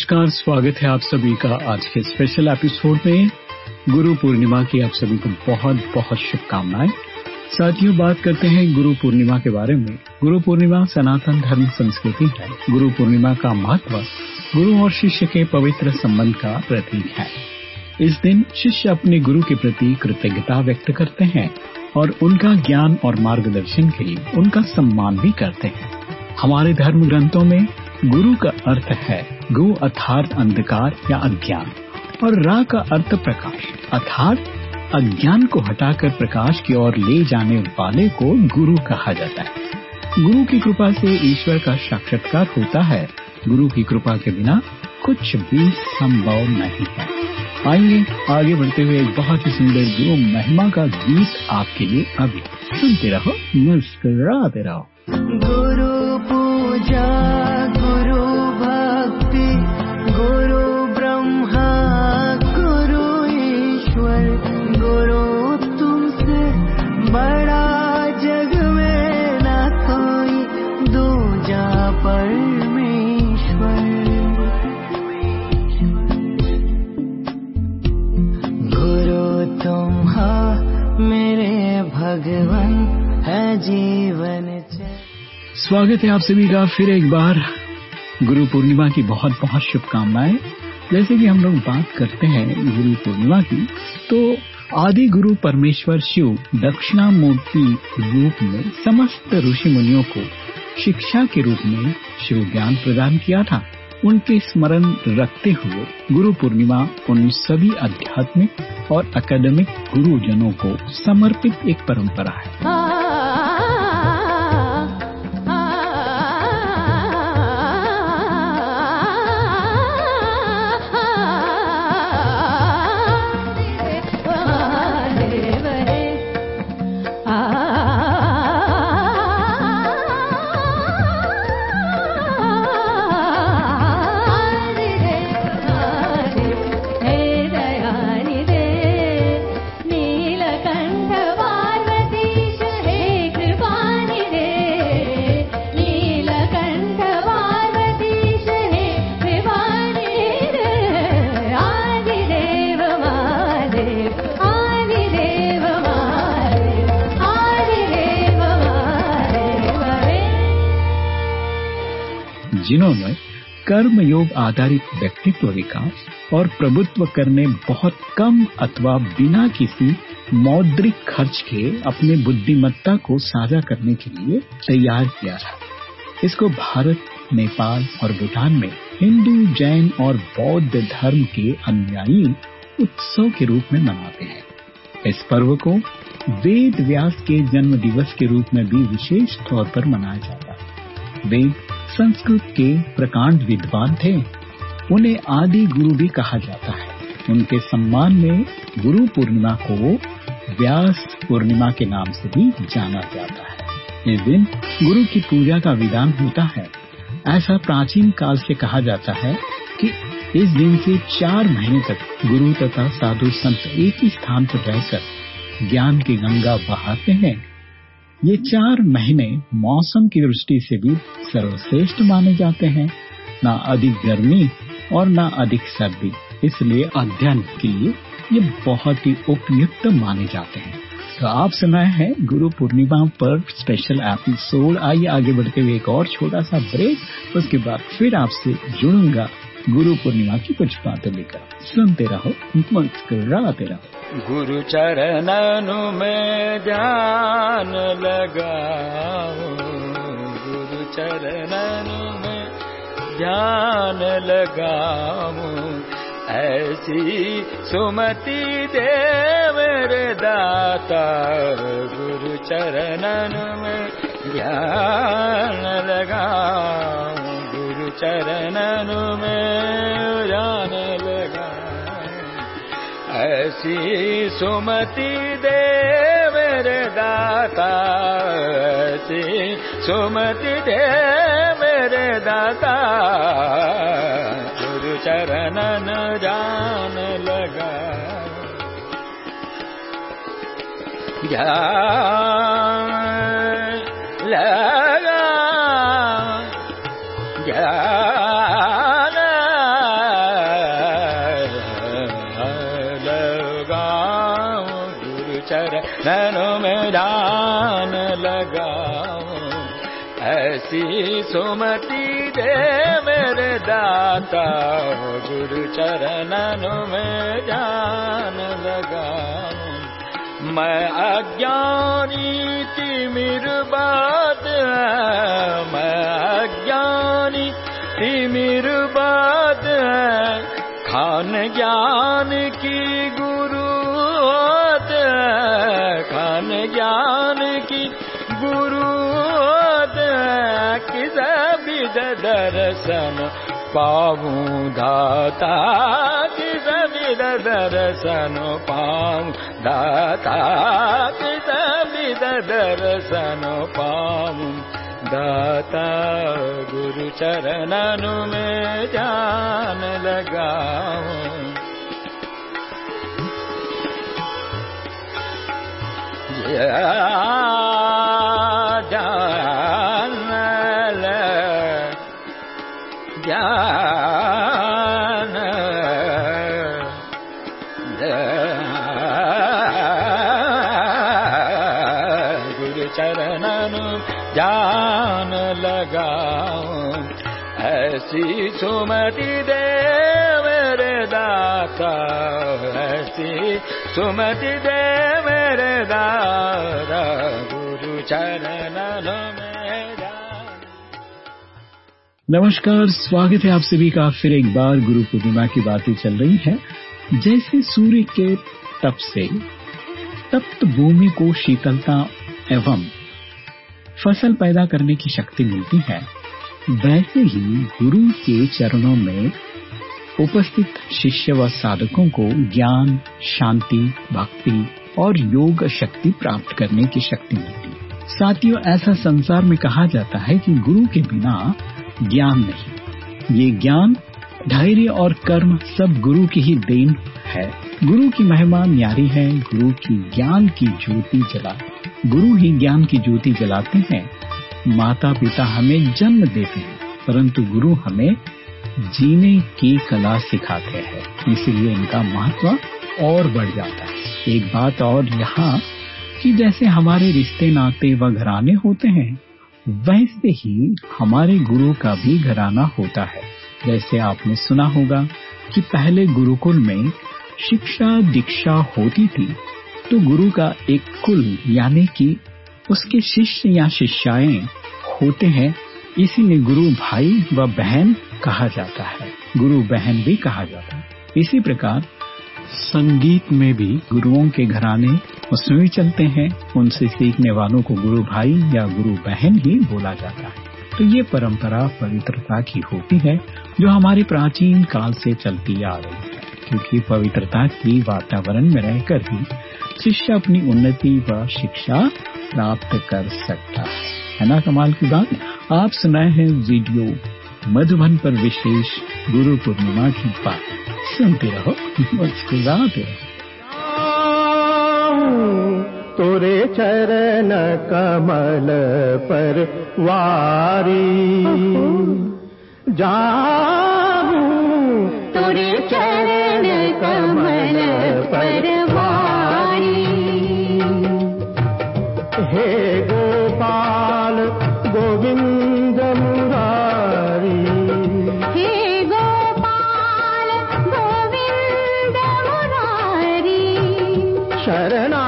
नमस्कार, स्वागत है आप सभी का आज के स्पेशल एपिसोड में। गुरु पूर्णिमा की आप सभी को बहुत बहुत शुभकामनाएँ। साथियों बात करते हैं गुरु पूर्णिमा के बारे में। गुरु पूर्णिमा सनातन धर्म संस्कृति है। गुरु पूर्णिमा का महत्व गुरु और शिष्य के पवित्र संबंध का प्रतीक है। इस दिन शिष्य अपने गुरु के प्रति कृतज्ञता व्यक्त करते हैं और उनका ज्ञान और मार्गदर्शन के लिए उनका सम्मान भी करते हैं। हमारे धर्म ग्रंथों में गुरु का अर्थ है गु अर्थात अंधकार या अज्ञान। और रा का अर्थ प्रकाश। अर्थात अज्ञान को हटाकर प्रकाश की ओर ले जाने वाले को गुरु कहा जाता है। गुरु की कृपा से ईश्वर का साक्षात्कार होता है। गुरु की कृपा के बिना कुछ भी संभव नहीं है। आइए आगे बढ़ते हुए एक बहुत ही सुंदर गुरु महिमा का गीत आपके लिए अभी सुनते रहो, मुस्कुराते रहो। गुरु पूजा, गुरु स्वागत है आप सभी का फिर एक बार। गुरु पूर्णिमा की बहुत बहुत शुभकामनाएँ। जैसे कि हम लोग बात करते हैं गुरु पूर्णिमा की तो आदि गुरु परमेश्वर शिव दक्षिणा मूर्ति रूप में समस्त ऋषि मुनियों को शिक्षा के रूप में शिव ज्ञान प्रदान किया था। उनके स्मरण रखते हुए गुरु पूर्णिमा उन सभी आध्यात्मिक और अकेडमिक गुरुजनों को समर्पित एक परंपरा है कर्म योग आधारित व्यक्तित्व विकास और प्रभुत्व करने बहुत कम अथवा बिना किसी मौद्रिक खर्च के अपने बुद्धिमत्ता को साझा करने के लिए तैयार किया था। इसको भारत, नेपाल और भूटान में हिंदू, जैन और बौद्ध धर्म के अनुयायी उत्सव के रूप में मनाते हैं। इस पर्व को वेद व्यास के जन्म दिवस के रूप में भी विशेष तौर पर मनाया जाता है। वेद संस्कृत के प्रकांड विद्वान थे। उन्हें आदि गुरु भी कहा जाता है। उनके सम्मान में गुरु पूर्णिमा को व्यास पूर्णिमा के नाम से भी जाना जाता है। इस दिन गुरु की पूजा का विधान होता है। ऐसा प्राचीन काल से कहा जाता है कि इस दिन से चार महीने तक गुरु तथा साधु संत एक ही स्थान पर रहकर ज्ञान की गंगा बहाते हैं। ये चार महीने मौसम की दृष्टि से भी सर्वश्रेष्ठ माने जाते हैं। ना अधिक गर्मी और ना अधिक सर्दी। इसलिए अध्ययन के लिए ये बहुत ही उपयुक्त माने जाते हैं। तो आप सुनाए हैं गुरु पूर्णिमा पर स्पेशल एपिसोड आइए आगे बढ़ते हुए एक और छोटा सा ब्रेक उसके बाद फिर आपसे जुड़ूँगा गुरु पूर्णिमा की कुछ बातें लेकर। सुनते रहो मुस्कुराते रहो। गुरु चरणनु में ध्यान लगाओ। गुरु चरणनु में ध्यान लगाओ। ऐसी सुमति देव दाता, गुरु चरणन में ध्यान लगाओ। चरणन में ध्यान लगाओ ऐसी सुमति देव रे दाता, ऐसी सुमति देव रे दाता। गुरु चरणन जान लगा। ज्ञान लगा गुरुचरन मे जानी सुमती मेरे दाता गुरु गुरुचरन में जान लगा मज्ञानी ज्ञान की है खान ज्ञान की गुरु होत है किस विद दर्शन पाऊं दाता किस विद दर्शन पाऊं दाता किस विद दर्शन पाऊं दाता गुरु चरणनु में लगाऊं। जान जान लगाओ ऐसी सुमति देव रे दाता, ऐसी सुमति देव रे दाता गुरु चरणनु में नमस्कार, स्वागत है आप सभी का। फिर एक बार गुरु पूर्णिमा की बातें चल रही हैं। जैसे सूर्य के तप से तप्त भूमि को शीतलता एवं फ़सल पैदा करने की शक्ति मिलती है। वैसे ही गुरु के चरणों में उपस्थित शिष्य व साधकों को ज्ञान, शांति, भक्ति और योग शक्ति प्राप्त करने की शक्ति मिलती है। साथियों, ऐसा संसार में कहा जाता है कि गुरु के बिना ज्ञान नहीं। ये ज्ञान, धैर्य और कर्म सब गुरु की ही देन है। गुरु की महिमा न्यारी है, गुरु की ज्ञान की ज्योति जला गुरु ही ज्ञान की ज्योति जलाते हैं। माता पिता हमें जन्म देते हैं, परंतु गुरु हमें जीने की कला सिखाते हैं। इसलिए इनका महत्व और बढ़ जाता है। एक बात और यहाँ, कि जैसे हमारे रिश्ते, नाते व घराने होते हैं, वैसे ही हमारे गुरु का भी घराना होता है। जैसे आपने सुना होगा कि पहले गुरुकुल में शिक्षा दीक्षा होती थी तो गुरु का एक कुल, यानी कि उसके शिष्य या शिष्याएँ होते हैं, इसी इसीलिए गुरु भाई व बहन कहा जाता है। गुरु बहन भी कहा जाता है। इसी प्रकार संगीत में भी गुरुओं के घराने उसमें भी चलते हैं। उनसे सीखने वालों को गुरु भाई या गुरु बहन ही बोला जाता है। तो ये परंपरा पवित्रता की होती है, जो हमारे प्राचीन काल से चलती आ रही है, क्योंकि पवित्रता की वातावरण में रहकर ही शिष्य अपनी उन्नति व शिक्षा प्राप्त कर सकता है। है ना कमाल की बात? आप सुनाए हैं वीडियो मधुबन पर विशेष गुरु पूर्णिमा की बात। सुनते रहो मुस्कुराते रहो। तोरे चरण कमल पर वारी। जाऊँ तोरे चरण कमल पर गोपाल गोविन्दरी हे गोपाल गोविन्दरी शरणा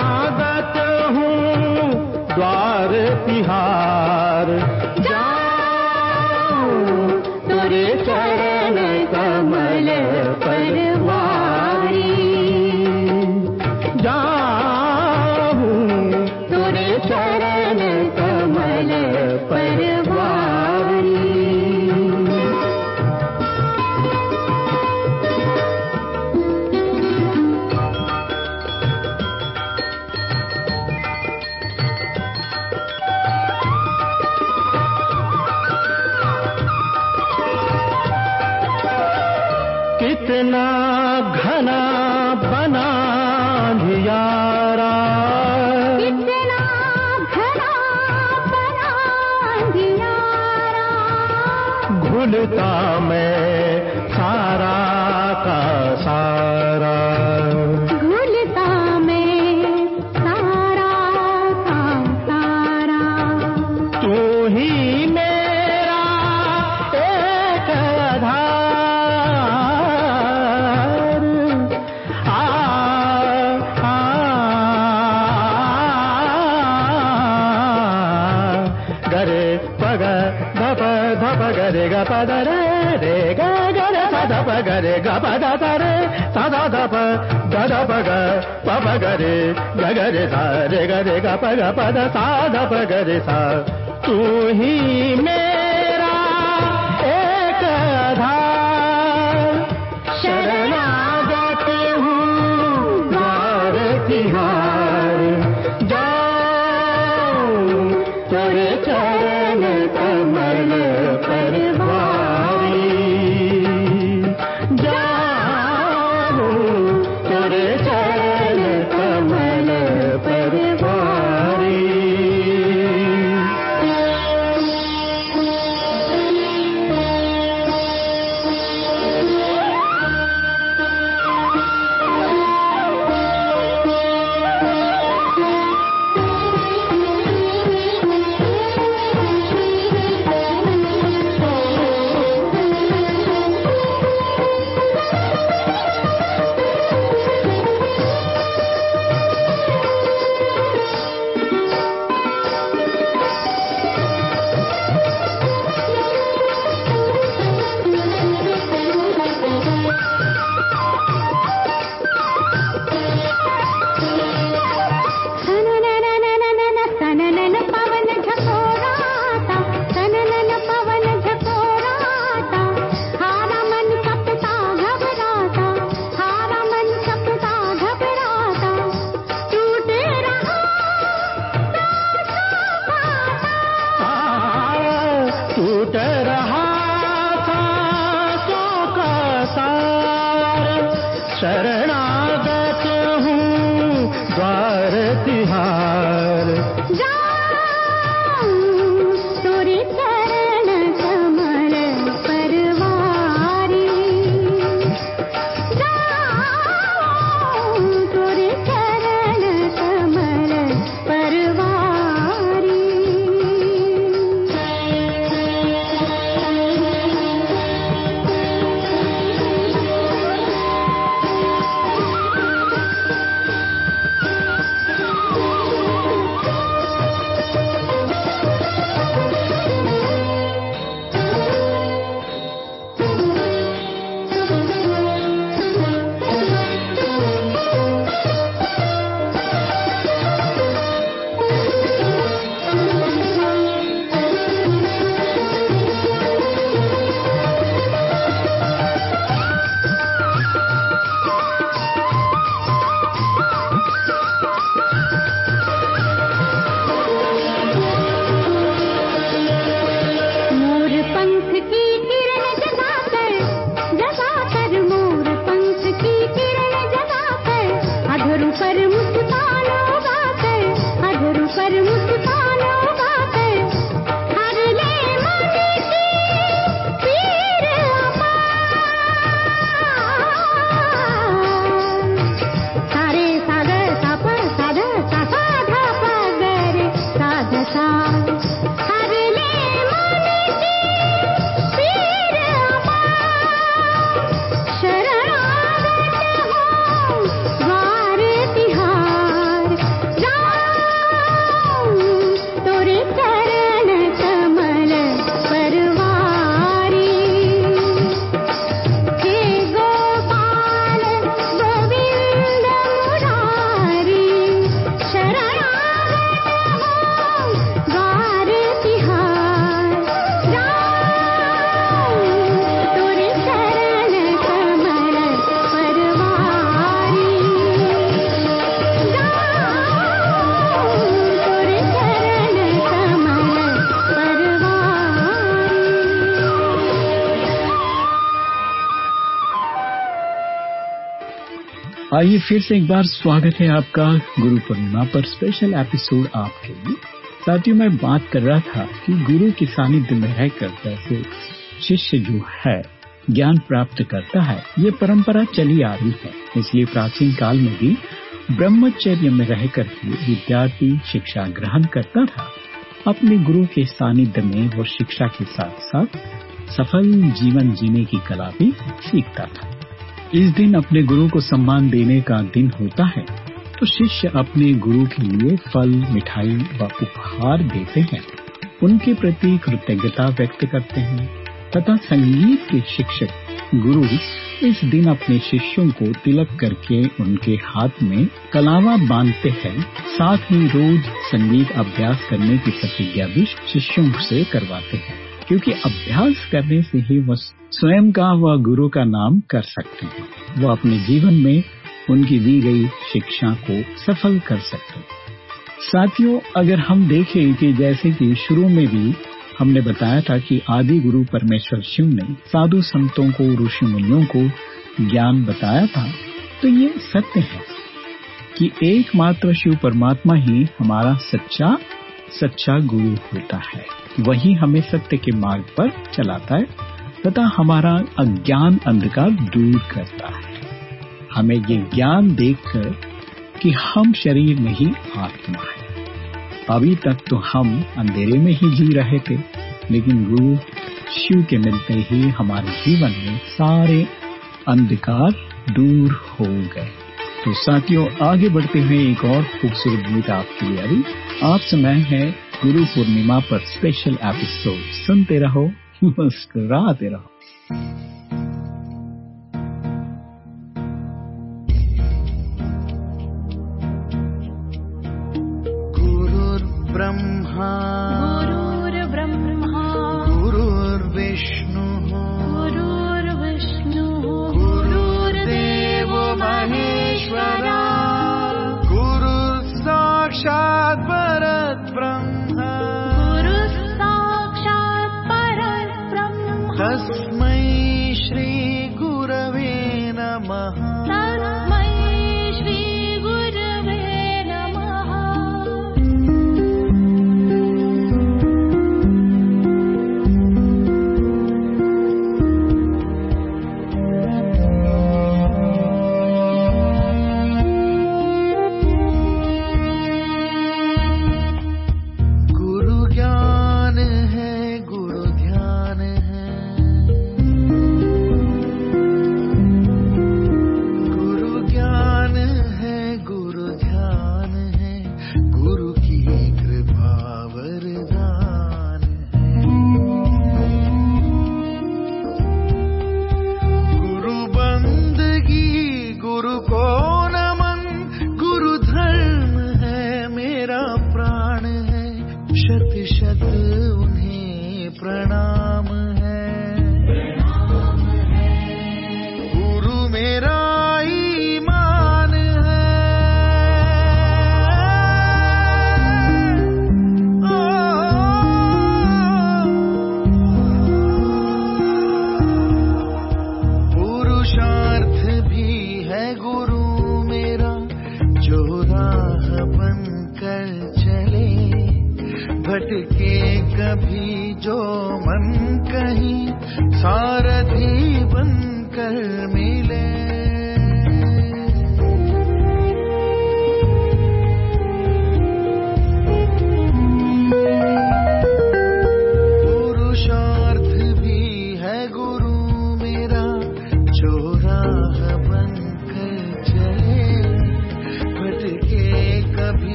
गरे ग पद रे रे ग गरे सा धप गरे ग पद ध रे सा धा धप ध धप ग प प गरे ग गरे सा रे ग रे ग प ग पद सा धप गरे सा तू ही मेरा आइए फिर से एक बार स्वागत है आपका गुरु पूर्णिमा पर स्पेशल एपिसोड आपके लिए। साथियों, मैं बात कर रहा था कि गुरु के सानिध्य में रहकर जैसे शिष्य जो है, ज्ञान प्राप्त करता है, ये परंपरा चली आ रही है। इसलिए प्राचीन काल में भी ब्रह्मचर्य में रहकर ही विद्यार्थी शिक्षा ग्रहण करता था। अपने गुरु के सानिध्य में वो शिक्षा के साथ साथ सफल जीवन जीने की कला भी सीखता था। इस दिन अपने गुरु को सम्मान देने का दिन होता है तो शिष्य अपने गुरु के लिए फल, मिठाई व उपहार देते हैं। उनके प्रति कृतज्ञता व्यक्त करते हैं, तथा संगीत के शिक्षक गुरु इस दिन अपने शिष्यों को तिलक करके उनके हाथ में कलावा बांधते हैं। साथ ही रोज संगीत अभ्यास करने की प्रतिज्ञा भी शिष्यों से करवाते हैं। क्योंकि अभ्यास करने से ही वह स्वयं का व गुरु का नाम कर सकते हैं। वह अपने जीवन में उनकी दी गई शिक्षा को सफल कर सकते हैं। साथियों, अगर हम देखें कि जैसे कि शुरू में भी हमने बताया था कि आदि गुरु परमेश्वर शिव ने साधु संतों को, ऋषि मुनियों को ज्ञान बताया था तो ये सत्य है कि एकमात्र शिव परमात्मा ही हमारा सच्चा सच्चा गुरु होता है। वही हमें सत्य के मार्ग पर चलाता है, तथा हमारा अज्ञान अंधकार दूर करता है। हमें ये ज्ञान देखकर कि हम शरीर में ही आत्मा है। अभी तक तो हम अंधेरे में ही जी रहे थे, लेकिन गुरु शिव के मिलते ही हमारे जीवन में सारे अंधकार दूर हो गए। तो साथियों, आगे बढ़ते हुए एक और खूबसूरत गीत आपके लिए। अभी आप समय है गुरु पूर्णिमा पर स्पेशल एपिसोड सुनते रहो मुस्कुराते रहो।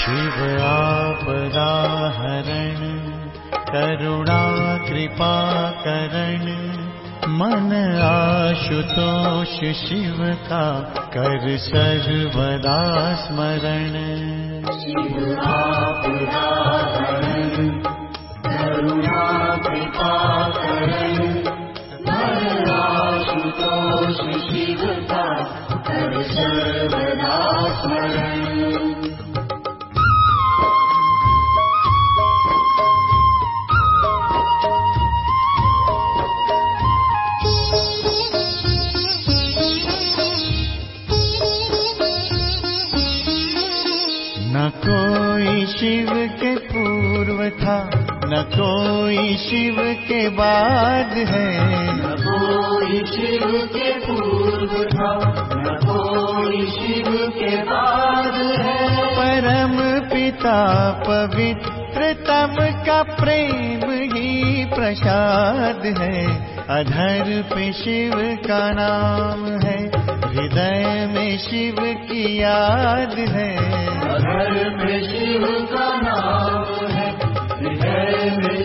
शिव आपदाहरण करुणा कृपा करण मन आशुतोष शिव का कर सर्वदा स्मरण। शिव का कर सर्वदा स्मरण। न कोई शिव के बाद है। न कोई शिव के पूर्व था न कोई शिव के बाद है। परम पिता पवित्रतम का प्रेम ही प्रसाद है। अधर पे शिव का नाम है हृदय में शिव की याद है। अधर में शिव का नाम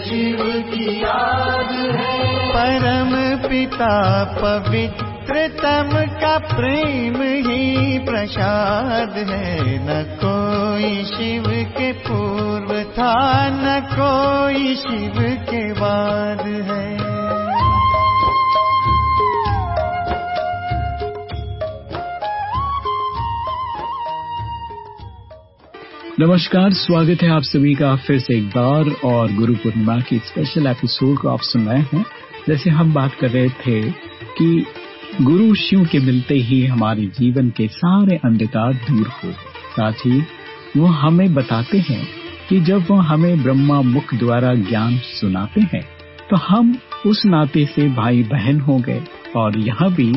शिव की याद है। परम पिता पवित्रतम का प्रेम ही प्रसाद है। न कोई शिव के पूर्व था, न कोई शिव के बाद है। नमस्कार, स्वागत है आप सभी का फिर से एक बार और गुरु पूर्णिमा की स्पेशल एपिसोड को आप सुन रहे हैं। जैसे हम बात कर रहे थे कि गुरु शिव के मिलते ही हमारे जीवन के सारे अंधकार दूर हो। साथ ही वो हमें बताते हैं कि जब वो हमें ब्रह्मा मुख द्वारा ज्ञान सुनाते हैं तो हम उस नाते से भाई बहन हो गए और यहाँ भी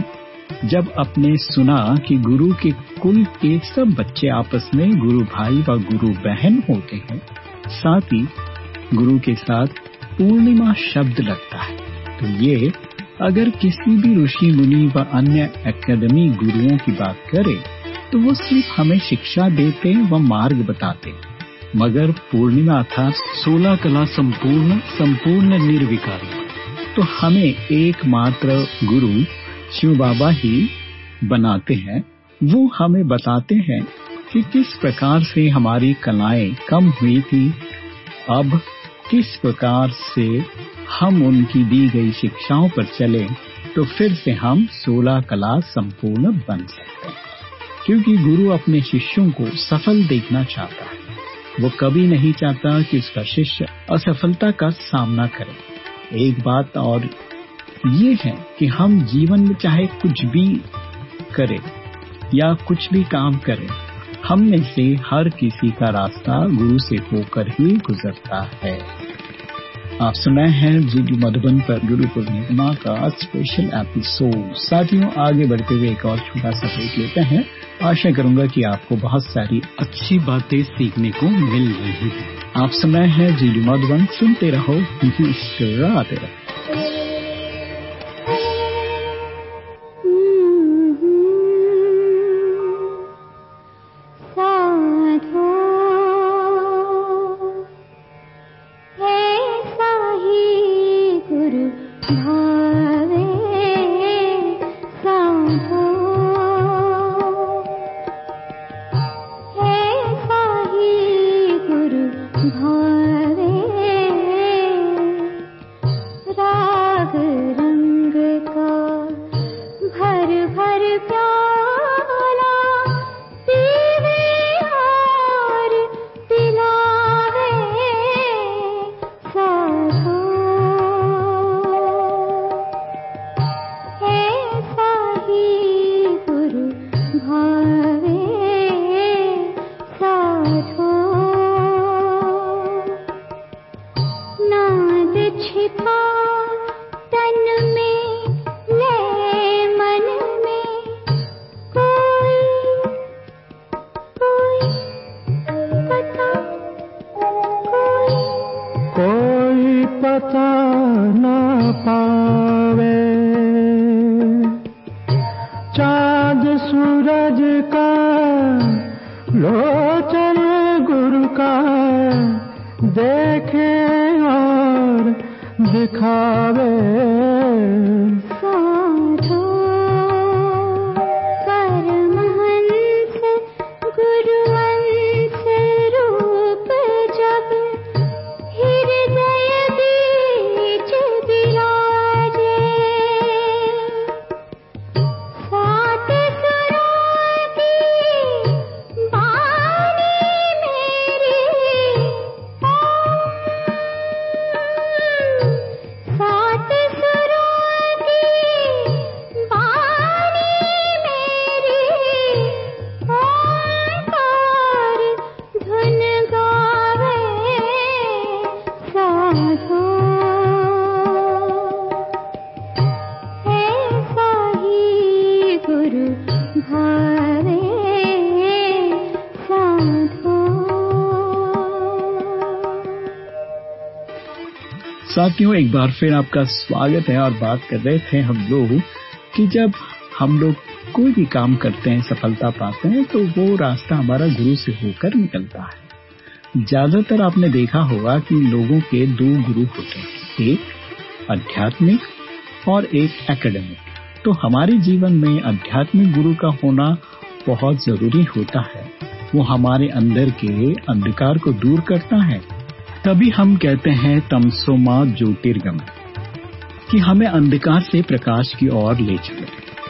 जब अपने सुना कि गुरु के कुल के सब बच्चे आपस में गुरु भाई व गुरु बहन होते हैं, साथ ही गुरु के साथ पूर्णिमा शब्द लगता है। तो ये अगर किसी भी ऋषि, मुनि व अन्य एकेडमी गुरुओं की बात करें तो वो सिर्फ़ हमें शिक्षा देते व मार्ग बताते। मगर पूर्णिमा था, सोलह कला संपूर्ण संपूर्ण निर्विकारी। तो हमें एकमात्र गुरु शिव बाबा ही बनाते हैं। वो हमें बताते हैं कि किस प्रकार से हमारी कलाएँ कम हुई थी। अब किस प्रकार से हम उनकी दी गई शिक्षाओं पर चले तो फिर से हम सोलह कला संपूर्ण बन सकते हैं। क्योंकि गुरु अपने शिष्यों को सफल देखना चाहता है। वो कभी नहीं चाहता कि उसका शिष्य असफलता का सामना करे। एक बात और ये है कि हम जीवन में चाहे कुछ भी करें या कुछ भी काम करें, हम में से हर किसी का रास्ता गुरु से होकर ही गुजरता है। आप सुनाए हैं जीडी मधुबन पर गुरु पूर्णिमा का स्पेशल एपिसोड साथियों, आगे बढ़ते हुए एक और छोटा सा ब्रेक लेते हैं। आशा करूँगा कि आपको बहुत सारी अच्छी बातें सीखने को मिल रही है। आप सुनाए हैं जीडी मधुबन, सुनते रहो मुस्कुराते रहो। साथियों एक बार फिर आपका स्वागत है और बात कर रहे थे हम लोग कि जब हम लोग कोई भी काम करते हैं, सफलता पाते हैं तो वो रास्ता हमारा गुरु से होकर निकलता है। ज़्यादातर आपने देखा होगा कि लोगों के दो गुरु होते हैं, एक आध्यात्मिक और एक एकेडमिक तो हमारे जीवन में आध्यात्मिक गुरु का होना बहुत ज़रूरी होता है। वो हमारे अंदर के अंधकार को दूर करता है। तभी हम कहते हैं तमसोमा ज्योतिर्गम, कि हमें अंधकार से प्रकाश की ओर ले चले।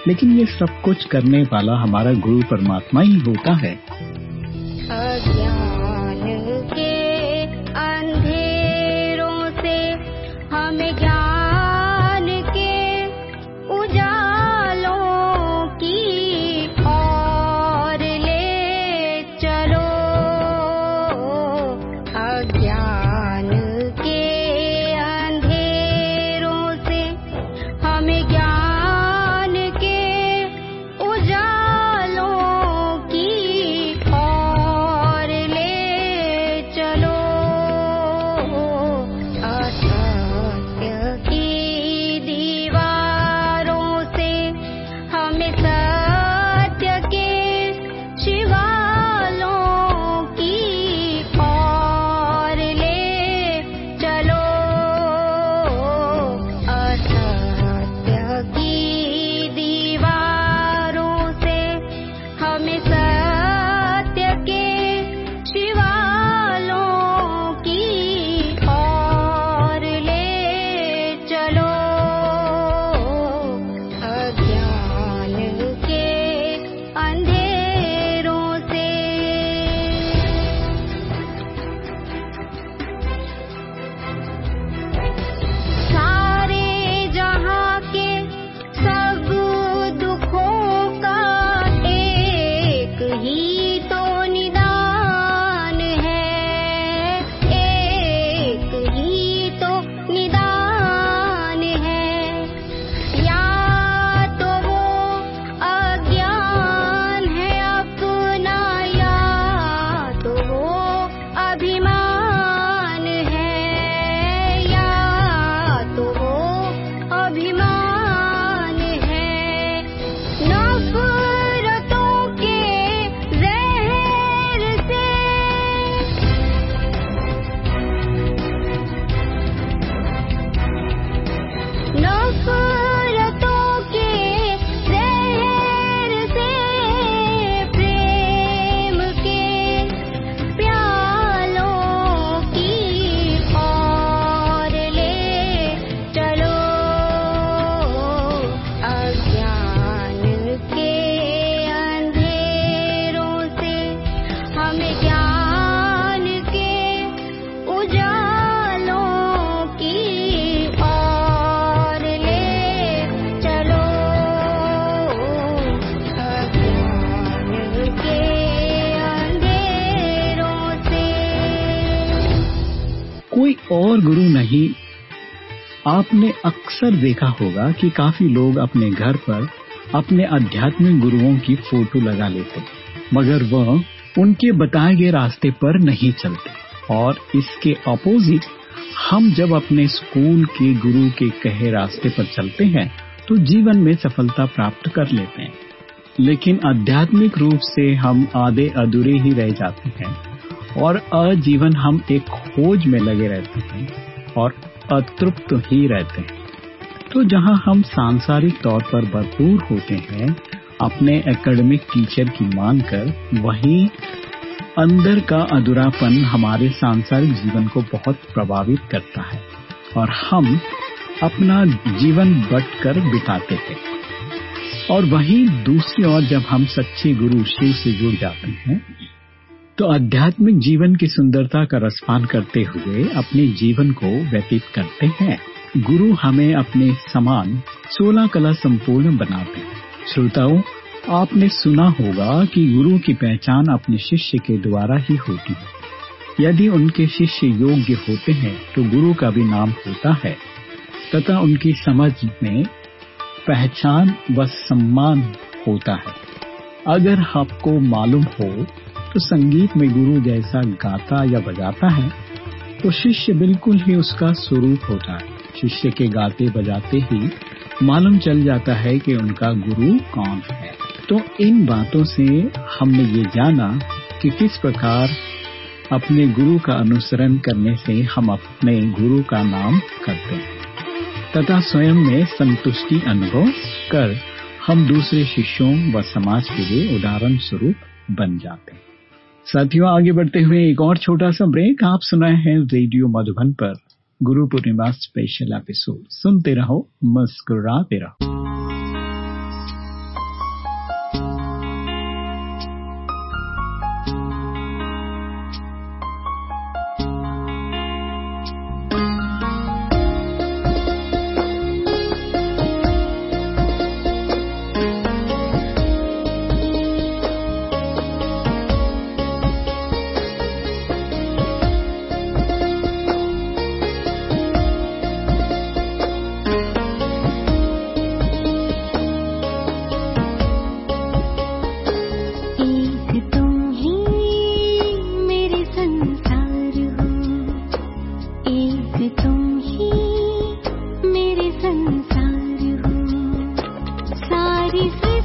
लेकिन ये सब कुछ करने वाला हमारा गुरु परमात्मा ही होता है। अक्सर देखा होगा कि काफ़ी लोग अपने घर पर अपने आध्यात्मिक गुरुओं की फ़ोटो लगा लेते, मगर वह उनके बताए गए रास्ते पर नहीं चलते। और इसके अपोजिट हम जब अपने स्कूल के गुरु के कहे रास्ते पर चलते हैं तो जीवन में सफलता प्राप्त कर लेते हैं। लेकिन आध्यात्मिक रूप से हम आधे अधूरे ही रह जाते हैं, और अजीवन हम एक खोज में लगे रहते हैं, और अतृप्त ही रहते हैं। तो जहाँ हम सांसारिक तौर पर भरपूर होते हैं, अपने एकेडमिक टीचर की मानकर वहीं अंदर का अधूरापन हमारे सांसारिक जीवन को बहुत प्रभावित करता है और हम अपना जीवन बट कर बिताते हैं। और वहीं दूसरी ओर जब हम सच्चे गुरु शिव से जुड़ जाते हैं तो आध्यात्मिक जीवन की सुंदरता का रसपान करते हुए अपने जीवन को व्यतीत करते हैं। गुरु हमें अपने समान सोलह कला संपूर्ण बनाते श्रोताओं, आपने सुना होगा कि गुरु की पहचान अपने शिष्य के द्वारा ही होती है। यदि उनके शिष्य योग्य होते हैं तो गुरु का भी नाम होता है। तथा उनकी समझ में पहचान व सम्मान होता है। अगर आपको मालूम हो तो संगीत में गुरु जैसा गाता या बजाता है तो शिष्य बिल्कुल ही उसका स्वरूप होता है। शिष्य के गाते बजाते ही मालूम चल जाता है कि उनका गुरु कौन है। तो इन बातों से हमने ये जाना कि किस प्रकार अपने गुरु का अनुसरण करने से हम अपने गुरु का नाम करते हैं। तथा स्वयं में संतुष्टि अनुभव कर हम दूसरे शिष्यों व समाज के लिए उदाहरण स्वरूप बन जाते हैं। साथियों, आगे बढ़ते हुए एक और छोटा सा ब्रेक आप सुनाए हैं रेडियो मधुबन पर। गुरु पूर्णिमा स्पेशल एपिसोड सुनते रहो मुस्कुराते रहो। Peace.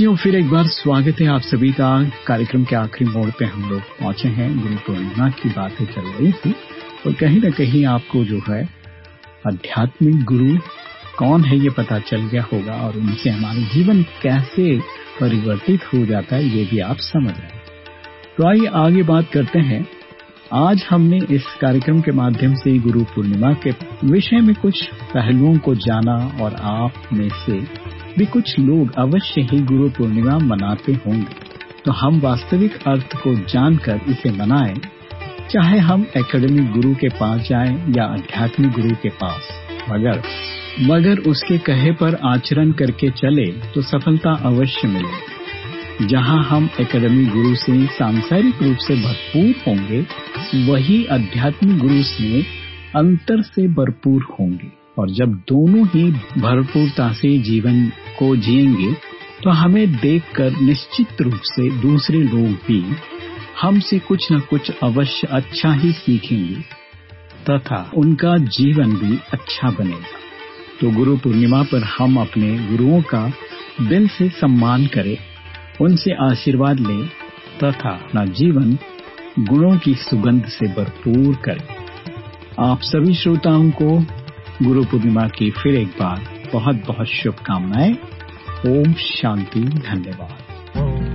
साथियों, फिर एक बार स्वागत है आप सभी का। कार्यक्रम के आखिरी मोड़ पे हम लोग पहुँचे हैं। गुरु पूर्णिमा की बातें चल रही थी, और कहीं न कहीं आपको जो है, आध्यात्मिक गुरु कौन है ये पता चल गया होगा, और उनसे हमारा जीवन कैसे परिवर्तित हो जाता है, ये भी आप समझ रहे हैं। तो आइए आगे बात करते हैं। आज हमने इस कार्यक्रम के माध्यम से गुरु पूर्णिमा के विषय में कुछ पहलुओं को जाना, और आप में से भी कुछ लोग अवश्य ही गुरु पूर्णिमा मनाते होंगे। तो हम वास्तविक अर्थ को जानकर इसे मनाएँ, चाहे हम एकेडमिक गुरु के पास जाएँ या आध्यात्मिक गुरु के पास। मगर मगर उसके कहे पर आचरण करके चले तो सफलता अवश्य मिले। जहाँ हम एकेडमी गुरु से सांसारिक रूप से भरपूर होंगे, वही आध्यात्मिक गुरु से अंतर से भरपूर होंगे। और जब दोनों ही भरपूरता से जीवन को जिएँगे तो हमें देखकर निश्चित रूप से दूसरे लोग भी हमसे कुछ न कुछ अवश्य अच्छा ही सीखेंगे, तथा उनका जीवन भी अच्छा बनेगा। तो गुरु पूर्णिमा पर हम अपने गुरुओं का दिल से सम्मान करें, उनसे आशीर्वाद लें, तथा अपना जीवन गुणों की सुगंध से भरपूर करें। आप सभी श्रोताओं को गुरु पूर्णिमा की फिर एक बार बहुत बहुत शुभकामनाएँ। ओम शांति धन्यवाद।